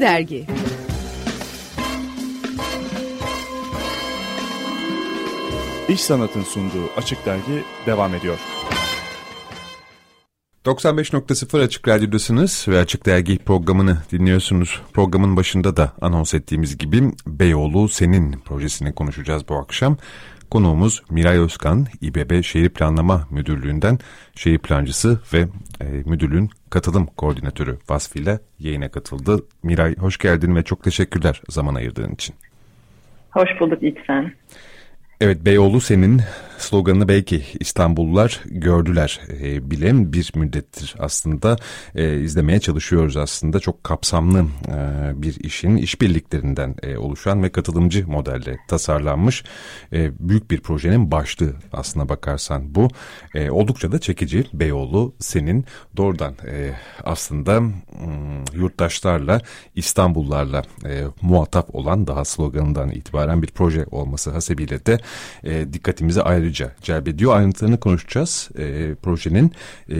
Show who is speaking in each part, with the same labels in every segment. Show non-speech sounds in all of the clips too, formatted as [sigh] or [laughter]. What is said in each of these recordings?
Speaker 1: Dergi
Speaker 2: İş Sanat'ın sunduğu Açık Dergi devam ediyor.
Speaker 3: 95.0 Açık Radyo'dasınız ve Açık Dergi programını dinliyorsunuz. Programın başında da anons ettiğimiz gibi Beyoğlu Senin projesini konuşacağız bu akşam. Konuğumuz Miray Özkan, İBB Şehir Planlama Müdürlüğü'nden şehir plancısı ve e, müdürlüğün katılım koordinatörü vasfıyla yayına katıldı. Miray hoş geldin ve çok teşekkürler zaman ayırdığın için.
Speaker 4: Hoş bulduk ilk sen.
Speaker 3: Evet Beyoğlu senin sloganını belki İstanbullular gördüler e, bile bir müddettir aslında e, izlemeye çalışıyoruz aslında. Çok kapsamlı e, bir işin işbirliklerinden e, oluşan ve katılımcı modelle tasarlanmış e, büyük bir projenin başlığı aslına bakarsan bu. E, oldukça da çekici Beyoğlu senin doğrudan e, aslında m, yurttaşlarla İstanbullarla e, muhatap olan daha sloganından itibaren bir proje olması hasebiyle de e, dikkatimizi ayrıca celbediyor. Ayrıntılarını konuşacağız. E, projenin e,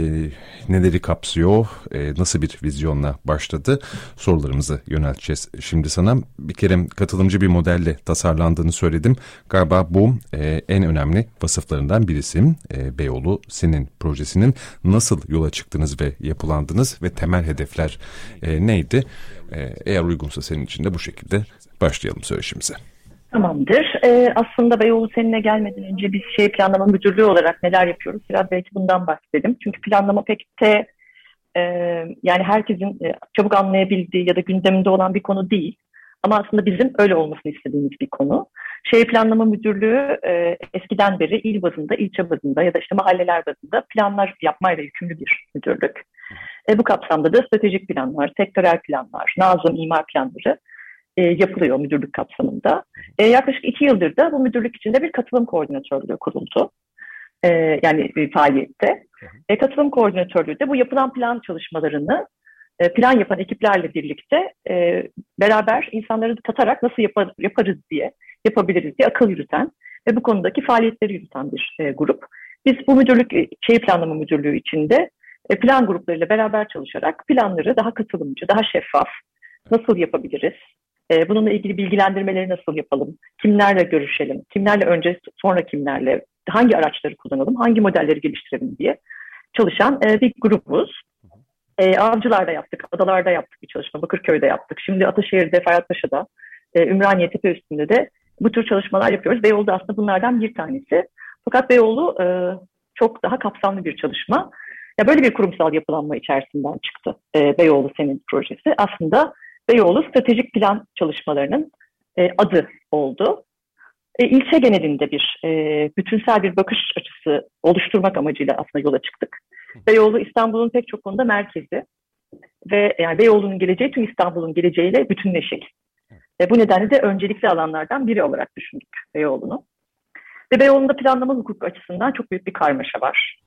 Speaker 3: neleri kapsıyor, e, nasıl bir vizyonla başladı sorularımızı yönelteceğiz. Şimdi sana bir kere katılımcı bir modelle tasarlandığını söyledim. Galiba bu e, en önemli vasıflarından birisi. E, Beyoğlu senin projesinin nasıl yola çıktınız ve yapılandınız ve temel hedefler e, neydi? E, eğer uygunsa senin için de bu şekilde başlayalım söyleşimize.
Speaker 4: Tamamdır. Ee, aslında Beyoğlu seninle gelmeden önce biz şey planlama müdürlüğü olarak neler yapıyoruz? Biraz belki bundan bahsedelim. Çünkü planlama pek de e, yani herkesin e, çabuk anlayabildiği ya da gündeminde olan bir konu değil. Ama aslında bizim öyle olmasını istediğimiz bir konu. Şehir Planlama Müdürlüğü e, eskiden beri il bazında, ilçe bazında ya da işte mahalleler bazında planlar yapmayla yükümlü bir müdürlük. E, bu kapsamda da stratejik planlar, sektörel planlar, nazım, imar planları e, yapılıyor müdürlük kapsamında. E, yaklaşık iki yıldır da bu müdürlük içinde bir katılım koordinatörlüğü kuruldu. E, yani bir faaliyette. E, katılım koordinatörlüğü de bu yapılan plan çalışmalarını e, plan yapan ekiplerle birlikte e, beraber insanları katarak nasıl yapar, yaparız diye, yapabiliriz diye akıl yürüten ve bu konudaki faaliyetleri yürüten bir e, grup. Biz bu müdürlük, e, şehir planlama müdürlüğü içinde e, plan gruplarıyla beraber çalışarak planları daha katılımcı, daha şeffaf, nasıl yapabiliriz, e, bununla ilgili bilgilendirmeleri nasıl yapalım? Kimlerle görüşelim? Kimlerle önce sonra kimlerle? Hangi araçları kullanalım? Hangi modelleri geliştirelim diye çalışan e, bir grubuz. E, Avcılar'da yaptık, Adalar'da yaptık bir çalışma, Bakırköy'de yaptık. Şimdi Ataşehir'de, Ferhatpaşa'da, e, Ümraniye Tepe üstünde de bu tür çalışmalar yapıyoruz. Beyoğlu da aslında bunlardan bir tanesi. Fakat Beyoğlu e, çok daha kapsamlı bir çalışma. Ya böyle bir kurumsal yapılanma içerisinden çıktı e, Beyoğlu Senin projesi. Aslında Beyoğlu stratejik plan çalışmalarının e, adı oldu. E, ilçe genelinde bir e, bütünsel bir bakış açısı oluşturmak amacıyla aslında yola çıktık. Beyoğlu İstanbul'un pek çok konuda merkezi ve yani Beyoğlu'nun geleceği tüm İstanbul'un geleceğiyle bütünleşik. E, bu nedenle de öncelikli alanlardan biri olarak düşündük Beyoğlu'nu. Ve Beyoğlu'nda planlama hukuku açısından çok büyük bir karmaşa var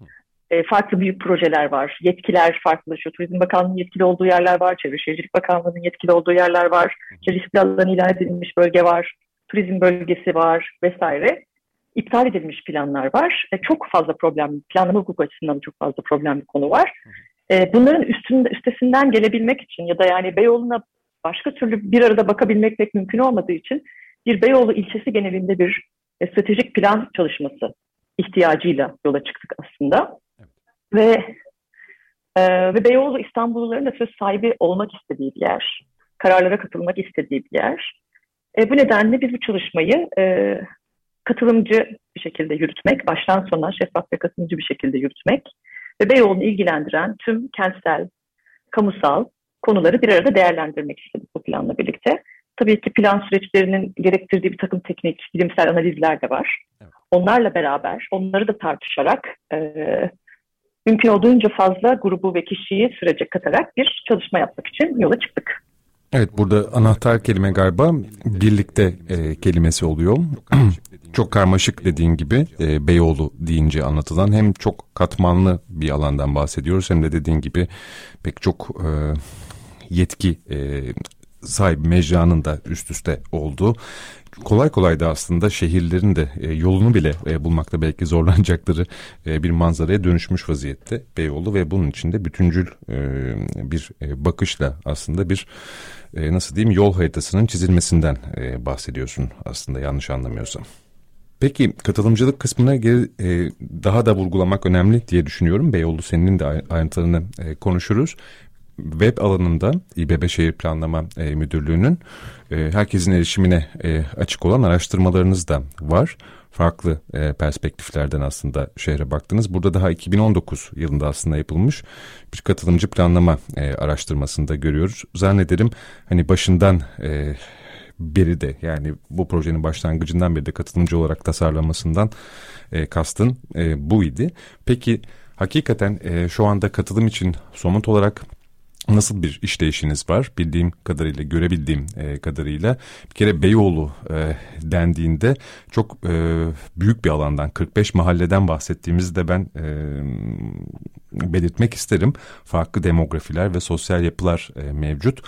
Speaker 4: e, farklı büyük projeler var. Yetkiler farklılaşıyor. Turizm Bakanlığı'nın yetkili olduğu yerler var. Çevre Şehircilik Bakanlığı'nın yetkili olduğu yerler var. İşte riskli alan ilan edilmiş bölge var. Turizm bölgesi var vesaire. İptal edilmiş planlar var. E, çok fazla problem, planlama hukuku açısından çok fazla problem bir konu var. E, bunların üstünde, üstesinden gelebilmek için ya da yani Beyoğlu'na başka türlü bir arada bakabilmek pek mümkün olmadığı için bir Beyoğlu ilçesi genelinde bir e, stratejik plan çalışması ihtiyacıyla yola çıktık aslında. Ve e, ve Beyoğlu İstanbulluların da söz sahibi olmak istediği bir yer. Kararlara katılmak istediği bir yer. E, bu nedenle biz bu çalışmayı e, katılımcı bir şekilde yürütmek, baştan sona şeffaf ve katılımcı bir şekilde yürütmek ve Beyoğlu'nu ilgilendiren tüm kentsel, kamusal konuları bir arada değerlendirmek istedik bu planla birlikte. Tabii ki plan süreçlerinin gerektirdiği bir takım teknik, bilimsel analizler de var. Onlarla beraber, onları da tartışarak e, mümkün olduğunca fazla grubu ve kişiyi sürece katarak bir çalışma yapmak için yola çıktık.
Speaker 3: Evet burada anahtar kelime galiba birlikte e, kelimesi oluyor. [clears throat] çok karmaşık dediğin gibi e, Beyoğlu deyince anlatılan hem çok katmanlı bir alandan bahsediyoruz hem de dediğin gibi pek çok e, yetki e, sahibi mecranın da üst üste olduğu kolay kolay da aslında şehirlerin de e, yolunu bile e, bulmakta belki zorlanacakları e, bir manzaraya dönüşmüş vaziyette Beyoğlu ve bunun içinde bütüncül e, bir e, bakışla aslında bir e, nasıl diyeyim yol haritasının çizilmesinden e, bahsediyorsun aslında yanlış anlamıyorsam. Peki katılımcılık kısmına geri, e, daha da vurgulamak önemli diye düşünüyorum. Beyoğlu senin de ayrıntılarını e, konuşuruz web alanında İBB Şehir Planlama e, Müdürlüğü'nün e, herkesin erişimine e, açık olan araştırmalarınız da var. Farklı e, perspektiflerden aslında şehre baktınız. Burada daha 2019 yılında aslında yapılmış bir katılımcı planlama e, araştırmasında görüyoruz. Zannederim hani başından e, beri de yani bu projenin başlangıcından beri de katılımcı olarak tasarlanmasından e, kastın e, bu idi. Peki hakikaten e, şu anda katılım için somut olarak nasıl bir işleyişiniz var? Bildiğim kadarıyla görebildiğim e, kadarıyla bir kere Beyoğlu e, dendiğinde çok e, büyük bir alandan 45 mahalleden bahsettiğimizde ben e, belirtmek isterim. Farklı demografiler ve sosyal yapılar e, mevcut.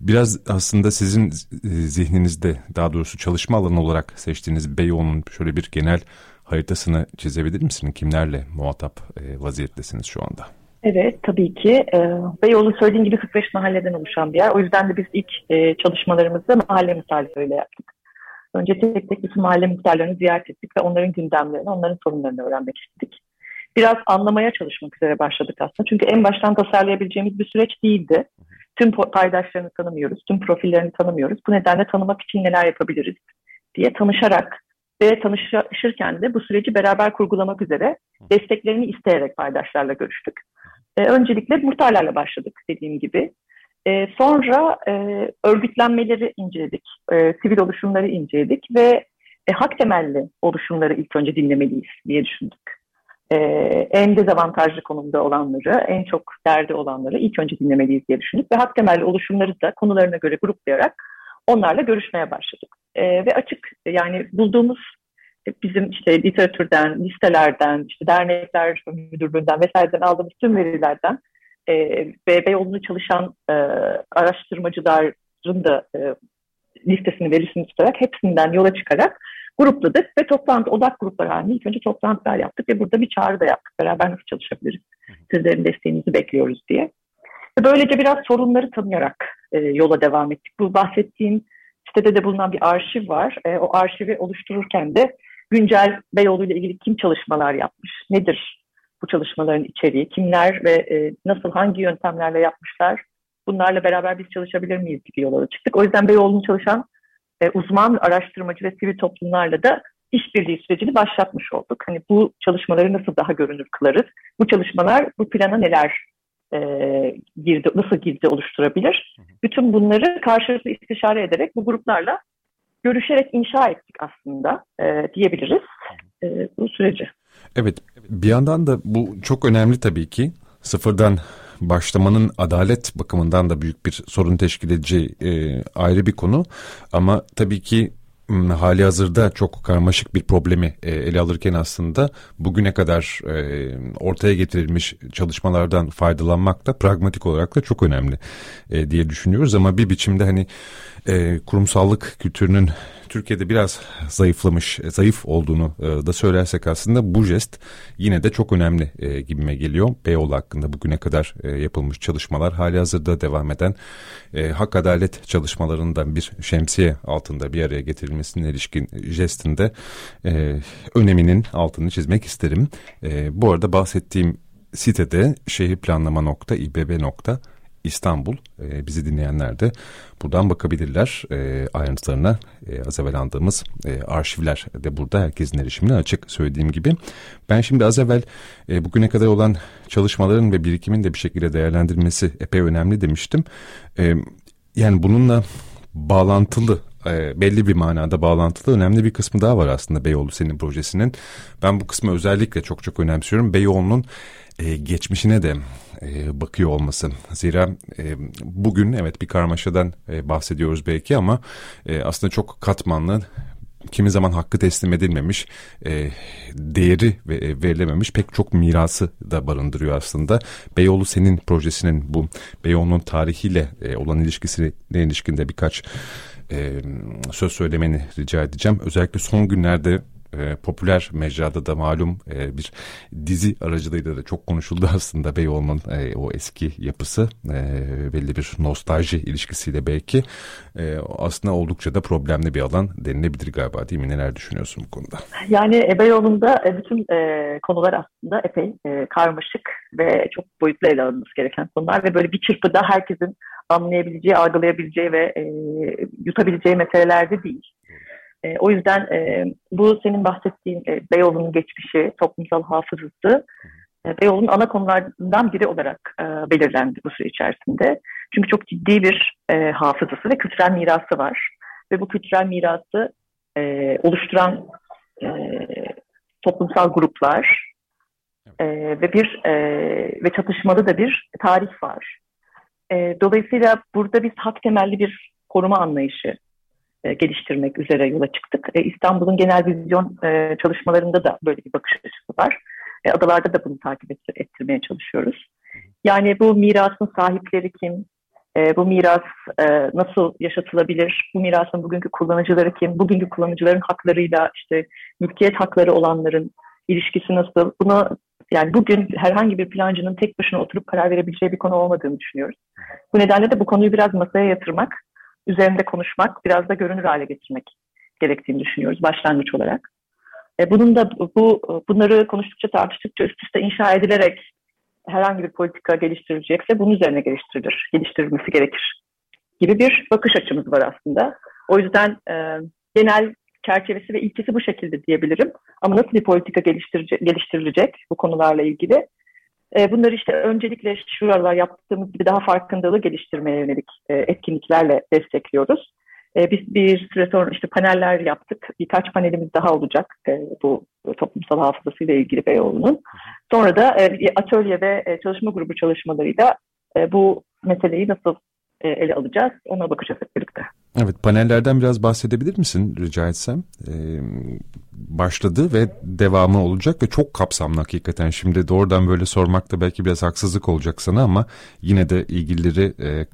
Speaker 3: Biraz aslında sizin e, zihninizde daha doğrusu çalışma alanı olarak seçtiğiniz Beyoğlu'nun şöyle bir genel haritasını çizebilir misiniz? Kimlerle muhatap e, vaziyettesiniz şu anda?
Speaker 4: Evet tabii ki. Beyoğlu söylediğim gibi 45 mahalleden oluşan bir yer. O yüzden de biz ilk e, çalışmalarımızda mahalle muhtarlarıyla yaptık. Önce tek tek bütün mahalle muhtarlarını ziyaret ettik ve onların gündemlerini, onların sorunlarını öğrenmek istedik. Biraz anlamaya çalışmak üzere başladık aslında. Çünkü en baştan tasarlayabileceğimiz bir süreç değildi. Tüm paydaşlarını tanımıyoruz, tüm profillerini tanımıyoruz. Bu nedenle tanımak için neler yapabiliriz diye tanışarak ve tanışırken de bu süreci beraber kurgulamak üzere desteklerini isteyerek paydaşlarla görüştük. E, öncelikle muhtarlarla başladık dediğim gibi. E, sonra e, örgütlenmeleri inceledik, e, sivil oluşumları inceledik ve e, hak temelli oluşumları ilk önce dinlemeliyiz diye düşündük. E, en dezavantajlı konumda olanları, en çok derdi olanları ilk önce dinlemeliyiz diye düşündük ve hak temelli oluşumları da konularına göre gruplayarak onlarla görüşmeye başladık. E, ve açık yani bulduğumuz bizim işte literatürden, listelerden, işte dernekler müdürlüğünden vesaireden aldığımız tüm verilerden e, ve Beyoğlu'nda çalışan e, araştırmacıların da e, listesini, verisini tutarak hepsinden yola çıkarak grupladık ve toplantı, odak grupları halinde ilk önce toplantılar yaptık ve burada bir çağrı da yaptık. Beraber nasıl çalışabiliriz? Sizlerin desteğinizi bekliyoruz diye. Ve böylece biraz sorunları tanıyarak e, yola devam ettik. Bu bahsettiğim sitede de bulunan bir arşiv var. E, o arşivi oluştururken de güncel Beyoğlu ile ilgili kim çalışmalar yapmış, nedir bu çalışmaların içeriği, kimler ve e, nasıl, hangi yöntemlerle yapmışlar, bunlarla beraber biz çalışabilir miyiz gibi yola çıktık. O yüzden Beyoğlu'nun çalışan e, uzman, araştırmacı ve sivil toplumlarla da işbirliği sürecini başlatmış olduk. Hani bu çalışmaları nasıl daha görünür kılarız? Bu çalışmalar bu plana neler e, girdi, nasıl girdi oluşturabilir? Bütün bunları karşılıklı istişare ederek bu gruplarla görüşerek inşa ettik aslında e, diyebiliriz e, bu süreci.
Speaker 3: Evet bir yandan da bu çok önemli tabii ki sıfırdan başlamanın adalet bakımından da büyük bir sorun teşkil edeceği e, ayrı bir konu ama tabii ki hali hazırda çok karmaşık bir problemi e, ele alırken aslında bugüne kadar e, ortaya getirilmiş çalışmalardan faydalanmak da pragmatik olarak da çok önemli e, diye düşünüyoruz. Ama bir biçimde hani kurumsallık kültürünün Türkiye'de biraz zayıflamış, e, zayıf olduğunu e, da söylersek aslında bu jest yine de çok önemli e, gibime geliyor. Beyoğlu hakkında bugüne kadar yapılmış çalışmalar hali hazırda devam eden hak adalet çalışmalarından bir şemsiye altında bir araya getirilmesine ilişkin jestinde öneminin altını çizmek isterim. Bu arada bahsettiğim sitede şehirplanlama.ibb.com İstanbul. E, bizi dinleyenler de buradan bakabilirler e, ayrıntılarına. E, az evvel andığımız e, arşivler de burada herkesin erişimine açık söylediğim gibi. Ben şimdi az evvel e, bugüne kadar olan çalışmaların ve birikimin de bir şekilde değerlendirilmesi epey önemli demiştim. E, yani bununla bağlantılı e, belli bir manada bağlantılı önemli bir kısmı daha var aslında Beyoğlu senin projesinin. Ben bu kısmı özellikle çok çok önemsiyorum. Beyoğlu'nun e, geçmişine de e, bakıyor olması. Zira e, bugün evet bir karmaşadan e, bahsediyoruz belki ama e, aslında çok katmanlı kimi zaman hakkı teslim edilmemiş, e, değeri ve e, verilememiş pek çok mirası da barındırıyor aslında. Beyoğlu senin projesinin bu Beyoğlu'nun tarihiyle e, olan ilişkisine ilişkinde birkaç e, söz söylemeni rica edeceğim. Özellikle son günlerde e, popüler mecrada da malum e, bir dizi aracılığıyla da çok konuşuldu aslında Beyoğlu'nun e, o eski yapısı e, belli bir nostalji ilişkisiyle belki e, aslında oldukça da problemli bir alan denilebilir galiba değil mi? Neler düşünüyorsun bu konuda?
Speaker 4: Yani e, Beyoğlu'nda e, bütün e, konular aslında epey e, karmaşık ve çok boyutlu ele alınması gereken konular ve böyle bir çırpıda herkesin anlayabileceği, algılayabileceği ve e, yutabileceği meselelerde değil. E, o yüzden e, bu senin bahsettiğin e, Beyoğlu'nun geçmişi, toplumsal hafızası e, Beyoğlu'nun ana konularından biri olarak e, belirlendi bu süre içerisinde. Çünkü çok ciddi bir e, hafızası ve kültürel mirası var. Ve bu kültürel mirası e, oluşturan e, toplumsal gruplar e, ve bir e, ve çatışmalı da bir tarih var. E, dolayısıyla burada biz hak temelli bir koruma anlayışı e, geliştirmek üzere yola çıktık. E, İstanbul'un genel vizyon e, çalışmalarında da böyle bir bakış açısı var. Adalarda da bunu takip ettirmeye çalışıyoruz. Yani bu mirasın sahipleri kim? Bu miras nasıl yaşatılabilir? Bu mirasın bugünkü kullanıcıları kim? Bugünkü kullanıcıların haklarıyla işte mülkiyet hakları olanların ilişkisi nasıl? Bunu yani bugün herhangi bir plancının tek başına oturup karar verebileceği bir konu olmadığını düşünüyoruz. Bu nedenle de bu konuyu biraz masaya yatırmak üzerinde konuşmak, biraz da görünür hale getirmek gerektiğini düşünüyoruz başlangıç olarak. E, bunun da bu bunları konuştukça tartıştıkça üst üste inşa edilerek herhangi bir politika geliştirilecekse bunun üzerine geliştirilir, geliştirilmesi gerekir gibi bir bakış açımız var aslında. O yüzden e, genel çerçevesi ve ilkesi bu şekilde diyebilirim. Ama nasıl bir politika geliştirilecek bu konularla ilgili bunları işte öncelikle şu aralar yaptığımız gibi daha farkındalığı geliştirmeye yönelik e, etkinliklerle destekliyoruz. E, biz bir süre sonra işte paneller yaptık. Birkaç panelimiz daha olacak bu toplumsal hafızasıyla ilgili Beyoğlu'nun. Sonra da atölye ve çalışma grubu çalışmalarıyla bu meseleyi nasıl ele alacağız ona bakacağız birlikte.
Speaker 3: Evet panellerden biraz bahsedebilir misin rica etsem? Ee, başladı ve devamı olacak ve çok kapsamlı hakikaten. Şimdi doğrudan böyle sormak da belki biraz haksızlık olacak sana ama yine de ilgilileri e,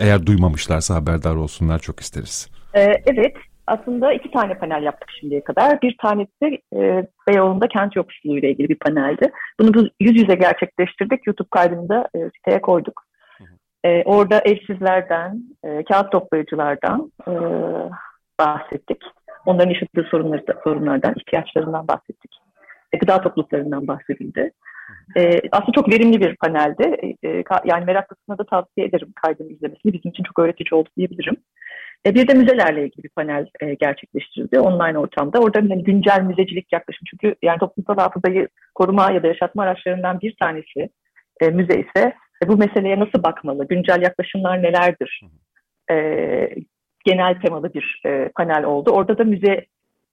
Speaker 3: eğer duymamışlarsa haberdar olsunlar çok isteriz.
Speaker 4: Ee, evet aslında iki tane panel yaptık şimdiye kadar. Bir tanesi e, Beyoğlu'nda kent yoksulluğu ile ilgili bir paneldi. Bunu yüz yüze gerçekleştirdik. YouTube kaydını e, siteye koyduk. E, orada evsizlerden, e, kağıt toplayıcılardan e, bahsettik. Onların yaşadığı sorunları, sorunlardan, ihtiyaçlarından bahsettik. E, gıda topluluklarından bahsedildi. E, aslında çok verimli bir paneldi. E, yani meraklısına da tavsiye ederim kaydını izlemesini. Bizim için çok öğretici oldu diyebilirim. E, bir de müzelerle ilgili bir panel e, gerçekleştirildi online ortamda. Orada yani güncel müzecilik yaklaşım. Çünkü yani toplumsal hafızayı koruma ya da yaşatma araçlarından bir tanesi e, müze ise e, bu meseleye nasıl bakmalı, güncel yaklaşımlar nelerdir? E, genel temalı bir e, panel oldu. Orada da müze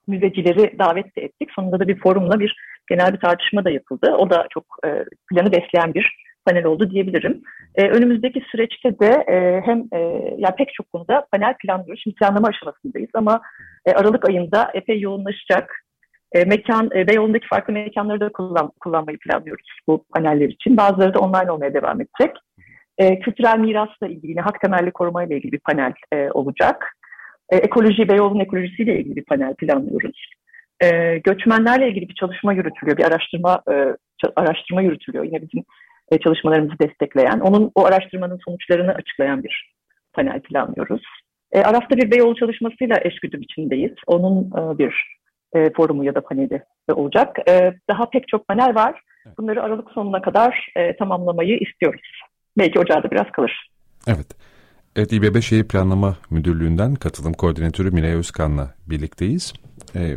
Speaker 4: müzecileri davet de ettik. Sonunda da bir forumla bir genel bir tartışma da yapıldı. O da çok e, planı besleyen bir panel oldu diyebilirim. E, önümüzdeki süreçte de e, hem e, yani pek çok konuda panel planlıyoruz. Şimdi planlama aşamasındayız ama e, Aralık ayında epey yoğunlaşacak. E, mekan, e, Beyoğlu'ndaki farklı mekanları da kullan, kullanmayı planlıyoruz bu paneller için. Bazıları da online olmaya devam edecek. E, kültürel mirasla ilgili, yine hak temelli korumayla ilgili bir panel e, olacak. E, ekoloji, Beyoğlu'nun ekolojisiyle ilgili bir panel planlıyoruz. E, göçmenlerle ilgili bir çalışma yürütülüyor, bir araştırma e, araştırma yürütülüyor. Yine bizim e, çalışmalarımızı destekleyen, onun o araştırmanın sonuçlarını açıklayan bir panel planlıyoruz. E, Araf'ta bir Beyoğlu çalışmasıyla eşgüdüm içindeyiz. Onun e, bir e, forumu ya da paneli olacak. E, daha pek çok panel var. Bunları Aralık sonuna kadar e, tamamlamayı istiyoruz. Belki ocağı da biraz kalır.
Speaker 3: Evet. Evet İBB Şehir Planlama Müdürlüğü'nden katılım koordinatörü Miray Özkan'la birlikteyiz. E,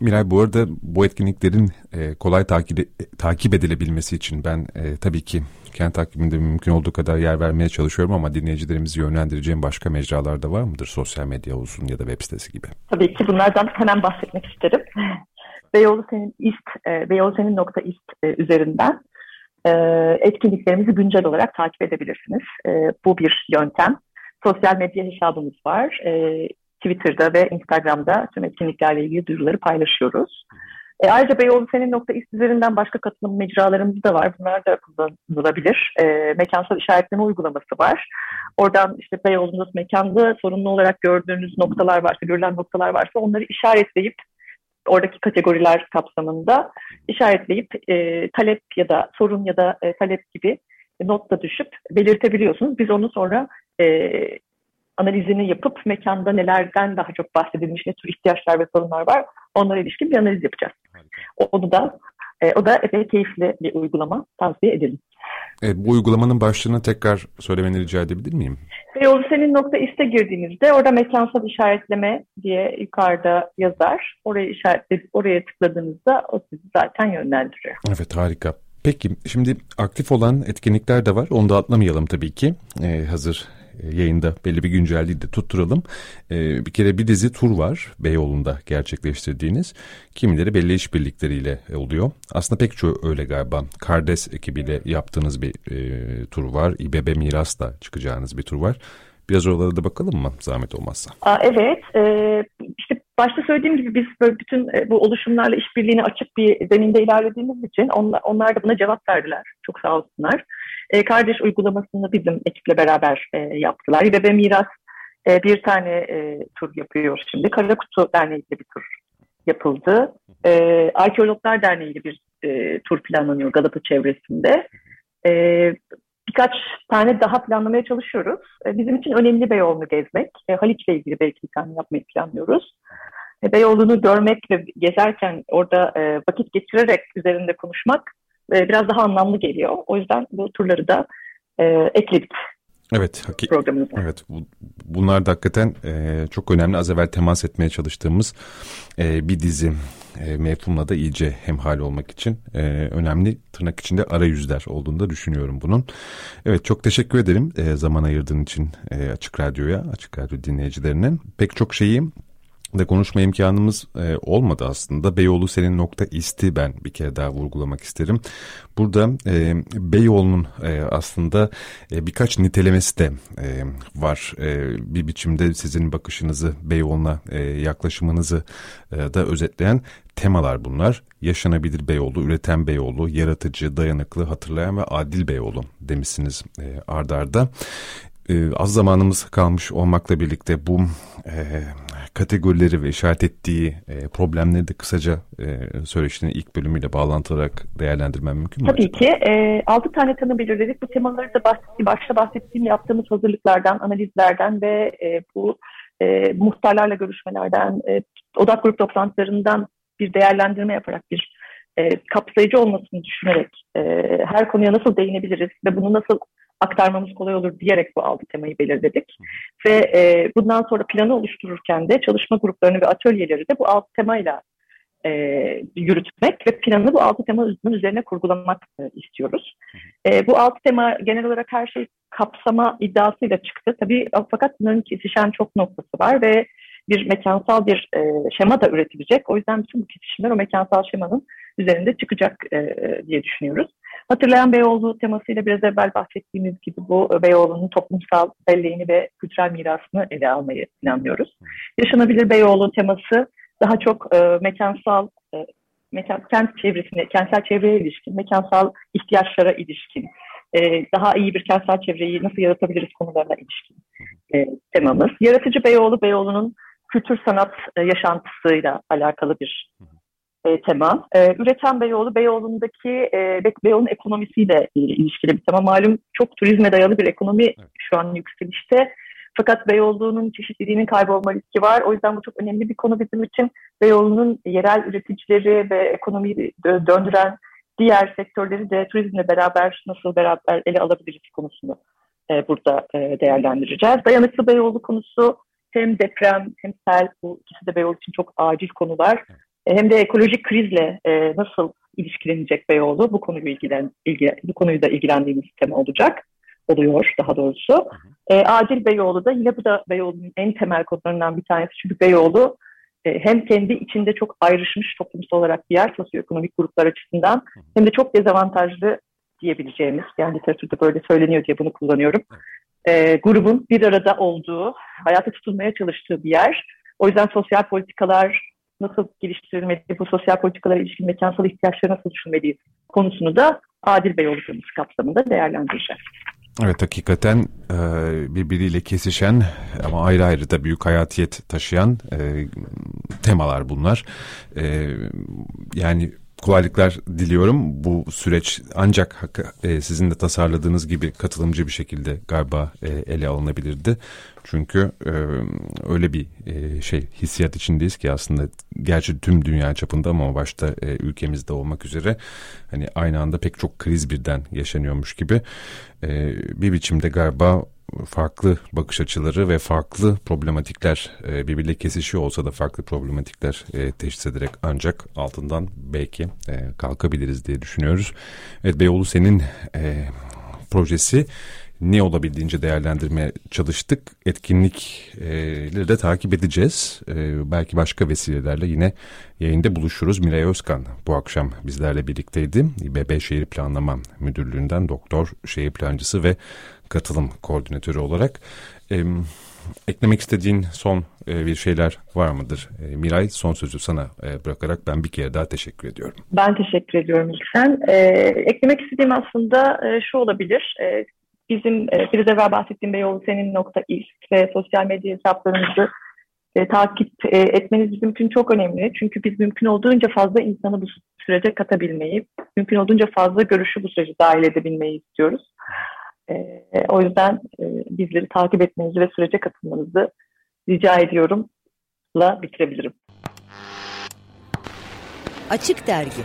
Speaker 3: Miray bu arada bu etkinliklerin e, kolay takip, takip edilebilmesi için ben e, tabii ki kent takviminde mümkün olduğu kadar yer vermeye çalışıyorum ama dinleyicilerimizi yönlendireceğim başka mecralar da var mıdır? Sosyal medya olsun ya da web sitesi gibi.
Speaker 4: Tabii ki bunlardan hemen bahsetmek isterim. Beyoğlu Senin ist, e, Beyoğlu Senin nokta ist e, üzerinden e, etkinliklerimizi güncel olarak takip edebilirsiniz. E, bu bir yöntem. Sosyal medya hesabımız var. E, Twitter'da ve Instagram'da tüm etkinliklerle ilgili duyuruları paylaşıyoruz. E, ayrıca Beyoğlu Senin nokta ist üzerinden başka katılım mecralarımız da var. Bunlar da kullanılabilir. E, mekansal işaretleme uygulaması var. Oradan işte Beyoğlu'nda mekanda sorunlu olarak gördüğünüz noktalar varsa, görülen noktalar varsa onları işaretleyip oradaki kategoriler kapsamında işaretleyip e, talep ya da sorun ya da e, talep gibi notla düşüp belirtebiliyorsunuz. Biz onu sonra e, analizini yapıp mekanda nelerden daha çok bahsedilmiş, ne tür ihtiyaçlar ve sorunlar var onlara ilişkin bir analiz yapacağız. Onu da e, o da epey keyifli bir uygulama tavsiye edelim.
Speaker 3: E, bu uygulamanın başlığını tekrar söylemeni rica edebilir miyim?
Speaker 4: Yolu senin nokta iste girdiğinizde orada mekansal işaretleme diye yukarıda yazar. Oraya işaretleyip oraya tıkladığınızda o sizi zaten yönlendiriyor.
Speaker 3: Evet harika. Peki şimdi aktif olan etkinlikler de var. Onu da atlamayalım tabii ki. Ee, hazır e, yayında belli bir güncelliği de tutturalım. Ee, bir kere bir dizi tur var Beyoğlu'nda gerçekleştirdiğiniz. Kimileri belli işbirlikleriyle oluyor. Aslında pek çoğu öyle galiba. Kardes ekibiyle yaptığınız bir e, tur var. İBB Miras'ta çıkacağınız bir tur var. Biraz oralara da bakalım mı zahmet olmazsa?
Speaker 4: Aa, evet. E, işte başta söylediğim gibi biz böyle bütün e, bu oluşumlarla işbirliğine açık bir zeminde ilerlediğimiz için onlar, onlar da buna cevap verdiler. Çok sağ olsunlar. E, kardeş uygulamasını bizim ekiple beraber e, yaptılar. İBB Miras e, bir tane e, tur yapıyor şimdi. Karakutu Derneği ile bir tur yapıldı. E, Arkeologlar Derneği ile bir e, tur planlanıyor Galata çevresinde. E, birkaç tane daha planlamaya çalışıyoruz. E, bizim için önemli Beyoğlu'nu gezmek. E, Haliç'le ilgili belki bir tane yapmayı planlıyoruz. E, Beyoğlu'nu görmek ve gezerken orada e, vakit geçirerek üzerinde konuşmak e, biraz daha anlamlı geliyor. O yüzden bu turları da e, ekledik.
Speaker 3: Evet, haki- evet bu, bunlar da hakikaten e, çok önemli. Az evvel temas etmeye çalıştığımız e, bir dizi e, mefhumla da iyice hemhal olmak için e, önemli tırnak içinde arayüzler olduğunu da düşünüyorum bunun. Evet çok teşekkür ederim e, zaman ayırdığın için e, Açık Radyo'ya, Açık Radyo dinleyicilerinin. Pek çok şeyi de konuşma imkanımız e, olmadı aslında. Beyoğlu senin nokta isti ben bir kere daha vurgulamak isterim. Burada e, Beyoğlu'nun e, aslında e, birkaç nitelemesi de e, var. E, bir biçimde sizin bakışınızı, Beyoğlu'na e, yaklaşımınızı e, da özetleyen temalar bunlar. Yaşanabilir Beyoğlu, üreten Beyoğlu, yaratıcı, dayanıklı, hatırlayan ve adil Beyoğlu demişsiniz e, ardarda. Arda e, az zamanımız kalmış olmakla birlikte bu e, kategorileri ve işaret ettiği e, problemleri de kısaca e, söyleşinin ilk bölümüyle bağlantılarak değerlendirmem mümkün
Speaker 4: mü? Tabii acaba? ki. E, 6 tane tanı belirledik. Bu temaları da bahsettiğim, başta bahsettiğim yaptığımız hazırlıklardan, analizlerden ve e, bu e, muhtarlarla görüşmelerden, e, odak grup toplantılarından bir değerlendirme yaparak bir e, kapsayıcı olmasını düşünerek e, her konuya nasıl değinebiliriz ve bunu nasıl aktarmamız kolay olur diyerek bu altı temayı belirledik. Ve e, bundan sonra planı oluştururken de çalışma gruplarını ve atölyeleri de bu altı temayla e, yürütmek ve planı bu altı temanın üzerine kurgulamak e, istiyoruz. E, bu altı tema genel olarak her şey kapsama iddiasıyla çıktı. Tabii fakat bunların kesişen çok noktası var ve bir mekansal bir e, şema da üretilecek. O yüzden bütün bu kesişimler o mekansal şemanın üzerinde çıkacak e, diye düşünüyoruz. Hatırlayan Beyoğlu temasıyla biraz evvel bahsettiğimiz gibi bu Beyoğlu'nun toplumsal belleğini ve kültürel mirasını ele almayı planlıyoruz. Yaşanabilir Beyoğlu teması daha çok e, mekansal e, mekan, kent çevresine, kentsel çevreye ilişkin, mekansal ihtiyaçlara ilişkin, e, daha iyi bir kentsel çevreyi nasıl yaratabiliriz konularına ilişkin e, temamız. Yaratıcı Beyoğlu, Beyoğlu'nun kültür sanat e, yaşantısıyla alakalı bir e, tema. E, üreten Beyoğlu, Beyoğlu'ndaki e, Beyoğlu'nun ekonomisiyle e, ilişkili bir tema. Malum çok turizme dayalı bir ekonomi evet. şu an yükselişte. Fakat Beyoğlu'nun çeşitliliğinin kaybolma riski var. O yüzden bu çok önemli bir konu bizim için. Beyoğlu'nun yerel üreticileri ve ekonomiyi döndüren diğer sektörleri de turizmle beraber nasıl beraber ele alabiliriz konusunu e, burada e, değerlendireceğiz. Dayanıklı Beyoğlu konusu hem deprem hem sel bu ikisi de Beyoğlu için çok acil konular. E, hem de ekolojik krizle e, nasıl ilişkilenecek Beyoğlu bu konuyu ilgilen ilgi, bu konuyu da ilgilendiğimiz tema olacak oluyor daha doğrusu. E, acil Beyoğlu da yine bu da Beyoğlu'nun en temel konularından bir tanesi. Çünkü Beyoğlu e, hem kendi içinde çok ayrışmış toplumsal olarak diğer sosyoekonomik gruplar açısından hem de çok dezavantajlı diyebileceğimiz, yani literatürde böyle söyleniyor diye bunu kullanıyorum. E, grubun bir arada olduğu, hayata tutunmaya çalıştığı bir yer. O yüzden sosyal politikalar nasıl geliştirilmeli, bu sosyal politikalara ilişkin mekansal ihtiyaçları nasıl düşünmeliyiz konusunu da Adil Beyoğlu konusu kapsamında değerlendireceğiz.
Speaker 3: Evet hakikaten e, birbiriyle kesişen ama ayrı ayrı da büyük hayatiyet taşıyan e, temalar bunlar. E, yani kolaylıklar diliyorum. Bu süreç ancak e, sizin de tasarladığınız gibi katılımcı bir şekilde galiba e, ele alınabilirdi. Çünkü e, öyle bir şey hissiyat içindeyiz ki aslında gerçi tüm dünya çapında ama başta ülkemizde olmak üzere hani aynı anda pek çok kriz birden yaşanıyormuş gibi bir biçimde galiba farklı bakış açıları ve farklı problematikler e, birbiriyle kesişiyor olsa da farklı problematikler e, teşhis ederek ancak altından belki e, kalkabiliriz diye düşünüyoruz. Evet Beyoğlu senin e, projesi ne olabildiğince değerlendirmeye çalıştık. Etkinlikleri de takip edeceğiz. E, belki başka vesilelerle yine yayında buluşuruz. Miray Özkan bu akşam bizlerle birlikteydi. İBB Şehir Planlama Müdürlüğü'nden doktor, şehir plancısı ve katılım koordinatörü olarak. E, eklemek istediğin son e, bir şeyler var mıdır? E, Miray son sözü sana e, bırakarak ben bir kere daha teşekkür ediyorum.
Speaker 4: Ben teşekkür ediyorum İlksen. E, eklemek istediğim aslında e, şu olabilir. E, bizim e, biraz evvel bahsettiğim Beyoğlu Senin nokta ilk ve sosyal medya hesaplarımızı e, takip e, etmeniz bizim için çok önemli. Çünkü biz mümkün olduğunca fazla insanı bu sürece katabilmeyi, mümkün olduğunca fazla görüşü bu sürece dahil edebilmeyi istiyoruz. E, o yüzden e, bizleri takip etmenizi ve sürece katılmanızı rica ediyorum. La bitirebilirim.
Speaker 1: Açık Dergi